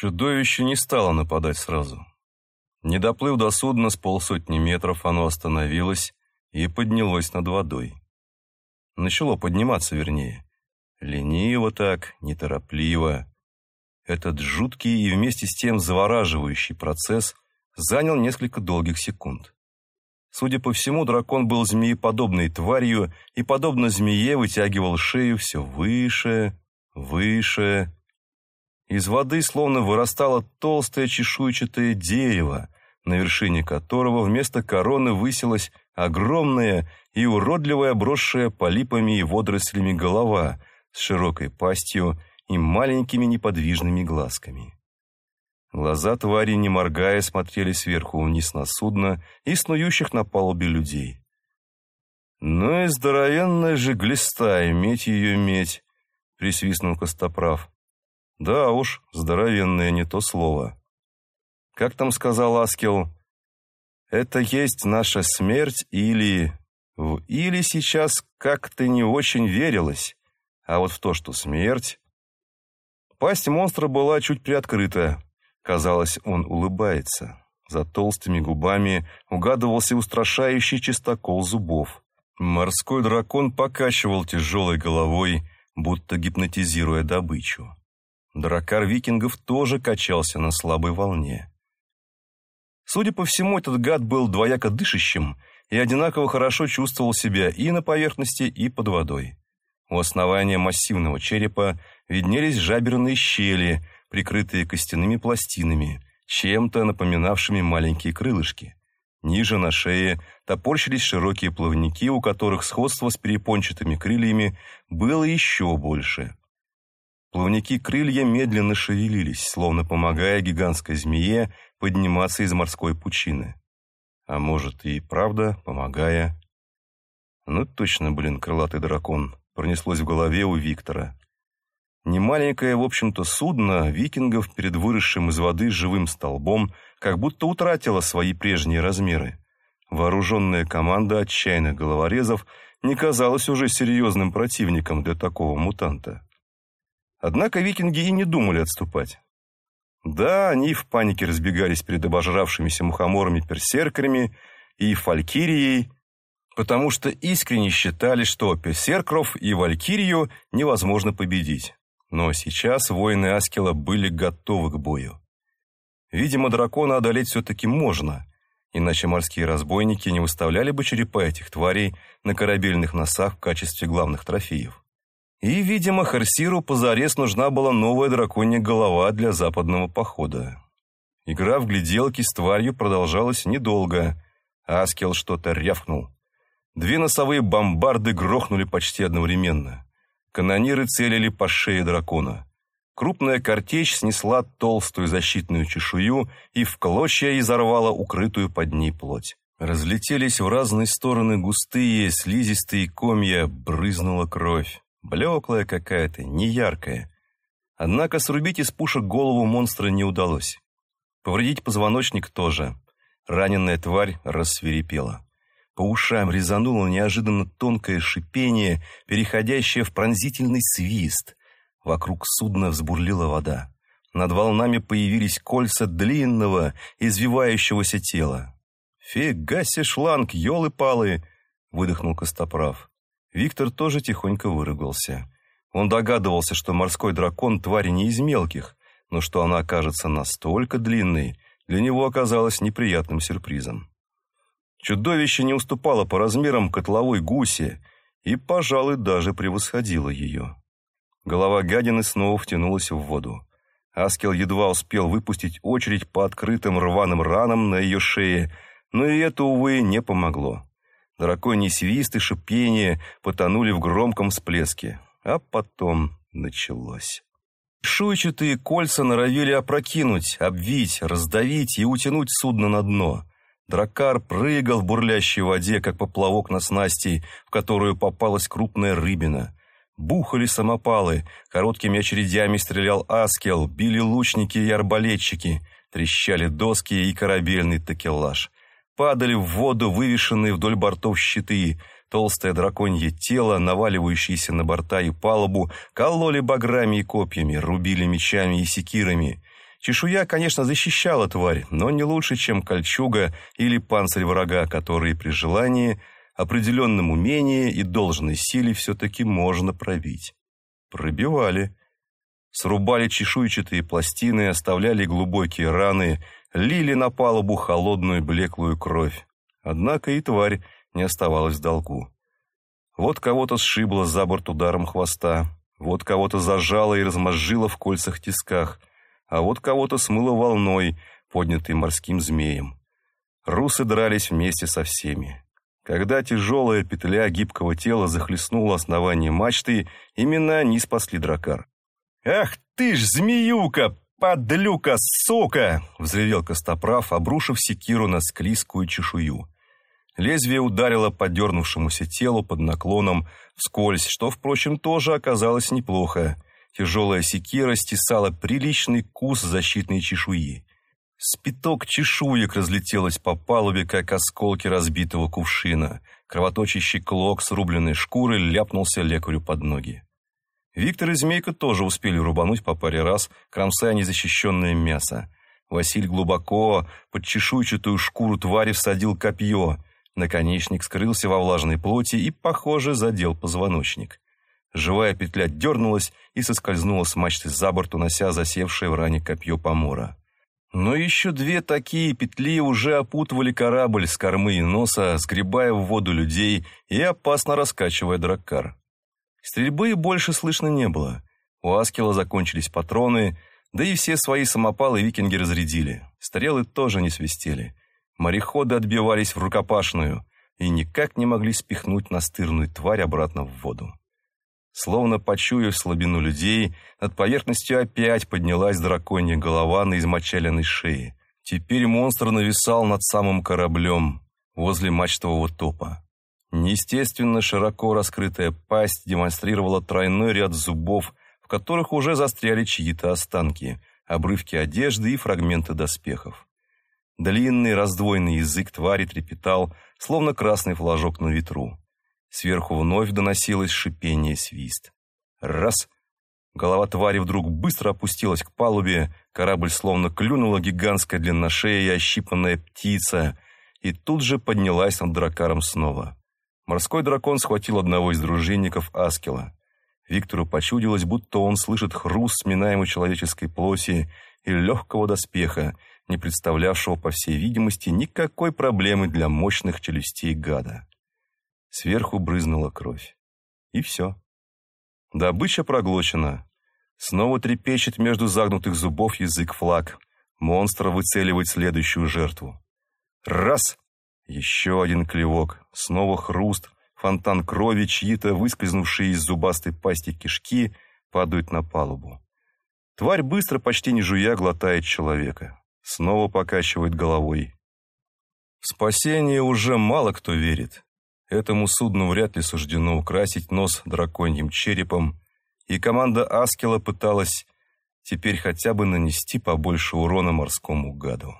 Чудовище не стало нападать сразу. Не доплыв до судна с полсотни метров, оно остановилось и поднялось над водой. Начало подниматься, вернее. Лениво так, неторопливо. Этот жуткий и вместе с тем завораживающий процесс занял несколько долгих секунд. Судя по всему, дракон был змееподобной тварью и, подобно змее, вытягивал шею все выше, выше. Из воды словно вырастало толстое чешуйчатое дерево, на вершине которого вместо короны высилась огромная и уродливая, обросшая полипами и водорослями голова с широкой пастью и маленькими неподвижными глазками. Глаза твари, не моргая, смотрели сверху вниз на судно и снующих на палубе людей. «Ну и здоровенная же глиста, иметь ее медь!» — присвистнул Костоправ. «Да уж, здоровенное не то слово». «Как там сказал Аскел? Это есть наша смерть или...» В «или» сейчас как-то не очень верилось, а вот в то, что смерть... Пасть монстра была чуть приоткрыта, Казалось, он улыбается. За толстыми губами угадывался устрашающий чистокол зубов. Морской дракон покачивал тяжелой головой, будто гипнотизируя добычу. Дракар викингов тоже качался на слабой волне. Судя по всему, этот гад был двояко дышащим и одинаково хорошо чувствовал себя и на поверхности, и под водой. У основания массивного черепа виднелись жаберные щели, прикрытые костяными пластинами, чем-то напоминавшими маленькие крылышки. Ниже на шее топорщились широкие плавники, у которых сходство с перепончатыми крыльями было еще больше. Плавники крылья медленно шевелились, словно помогая гигантской змее подниматься из морской пучины. А может и правда, помогая. Ну точно, блин, крылатый дракон, пронеслось в голове у Виктора. Немаленькое, в общем-то, судно викингов перед выросшим из воды живым столбом как будто утратило свои прежние размеры. Вооруженная команда отчаянных головорезов не казалась уже серьезным противником для такого мутанта. Однако викинги и не думали отступать. Да, они в панике разбегались перед обожравшимися мухоморами-персеркерами и фалькирией, потому что искренне считали, что персеркров и валькирию невозможно победить. Но сейчас воины Аскела были готовы к бою. Видимо, дракона одолеть все-таки можно, иначе морские разбойники не выставляли бы черепа этих тварей на корабельных носах в качестве главных трофеев. И, видимо, Харсиру позарез нужна была новая драконья голова для западного похода. Игра в гляделки с тварью продолжалась недолго. Аскел что-то рявкнул. Две носовые бомбарды грохнули почти одновременно. Канониры целили по шее дракона. Крупная картечь снесла толстую защитную чешую и в клочья изорвала укрытую под ней плоть. Разлетелись в разные стороны густые, слизистые комья, брызнула кровь. Блеклая какая-то, неяркая. Однако срубить из пушек голову монстра не удалось. Повредить позвоночник тоже. Раненая тварь рассверепела. По ушам резануло неожиданно тонкое шипение, переходящее в пронзительный свист. Вокруг судна взбурлила вода. Над волнами появились кольца длинного, извивающегося тела. «Фига себе шланг, елы-палы!» — выдохнул Костоправ. Виктор тоже тихонько выругался. Он догадывался, что морской дракон — тварь не из мелких, но что она окажется настолько длинной, для него оказалось неприятным сюрпризом. Чудовище не уступало по размерам котловой гуси и, пожалуй, даже превосходило ее. Голова гадины снова втянулась в воду. Аскел едва успел выпустить очередь по открытым рваным ранам на ее шее, но и это, увы, не помогло. Драконий свист и шипение потонули в громком всплеске, а потом началось. Шуйчатые кольца норовили опрокинуть, обвить, раздавить и утянуть судно на дно. Дракар прыгал в бурлящей воде, как поплавок на снасти, в которую попалась крупная рыбина. Бухали самопалы, короткими очередями стрелял аскел, били лучники и арбалетчики, трещали доски и корабельный такелаж. Падали в воду вывешенные вдоль бортов щиты, толстое драконье тело, наваливающееся на борта и палубу, кололи баграми и копьями, рубили мечами и секирами. Чешуя, конечно, защищала тварь, но не лучше, чем кольчуга или панцирь врага, которые при желании, определенном умении и должной силе все-таки можно пробить. Пробивали. Срубали чешуйчатые пластины, оставляли глубокие раны, лили на палубу холодную блеклую кровь. Однако и тварь не оставалась в долгу. Вот кого-то сшибло за борт ударом хвоста, вот кого-то зажало и размозжило в кольцах-тисках, а вот кого-то смыло волной, поднятой морским змеем. Русы дрались вместе со всеми. Когда тяжелая петля гибкого тела захлестнула основание мачты, именно они спасли дракар. «Ах ты ж, змеюка, подлюка, сука!» — взревел Костоправ, обрушив секиру на склизкую чешую. Лезвие ударило по дернувшемуся телу под наклоном вскользь, что, впрочем, тоже оказалось неплохо. Тяжелая секира стесала приличный кус защитной чешуи. Спиток чешуек разлетелось по палубе, как осколки разбитого кувшина. Кровоточащий клок срубленной шкуры ляпнулся лекарю под ноги. Виктор и Змейка тоже успели рубануть по паре раз, кромсая незащищенное мясо. Василь глубоко под чешуйчатую шкуру твари всадил копье. Наконечник скрылся во влажной плоти и, похоже, задел позвоночник. Живая петля дернулась и соскользнула с мачты за борт, унося засевшее в ране копье помора. Но еще две такие петли уже опутывали корабль с кормы и носа, сгребая в воду людей и опасно раскачивая драккар. Стрельбы больше слышно не было. У Аскела закончились патроны, да и все свои самопалы викинги разрядили. Стрелы тоже не свистели. Мореходы отбивались в рукопашную и никак не могли спихнуть настырную тварь обратно в воду. Словно почуяв слабину людей, над поверхностью опять поднялась драконья голова на измочаленной шее. Теперь монстр нависал над самым кораблем, возле мачтового топа. Неестественно широко раскрытая пасть демонстрировала тройной ряд зубов, в которых уже застряли чьи-то останки, обрывки одежды и фрагменты доспехов. Длинный раздвоенный язык твари трепетал, словно красный флажок на ветру. Сверху вновь доносилось шипение свист. Раз! Голова твари вдруг быстро опустилась к палубе, корабль словно клюнула гигантская длинношея ощипанная птица, и тут же поднялась над дракаром снова. Морской дракон схватил одного из дружинников Аскела. Виктору почудилось, будто он слышит хруст сминаемой человеческой плоти и легкого доспеха, не представлявшего, по всей видимости, никакой проблемы для мощных челюстей гада. Сверху брызнула кровь. И все. Добыча проглочена. Снова трепещет между загнутых зубов язык флаг. Монстр выцеливает следующую жертву. Раз! Еще один клевок. Снова хруст. Фонтан крови, чьи-то выскользнувшие из зубастой пасти кишки, падают на палубу. Тварь быстро, почти не жуя, глотает человека. Снова покачивает головой. В спасение уже мало кто верит. Этому судну вряд ли суждено украсить нос драконьим черепом, и команда Аскела пыталась теперь хотя бы нанести побольше урона морскому гаду.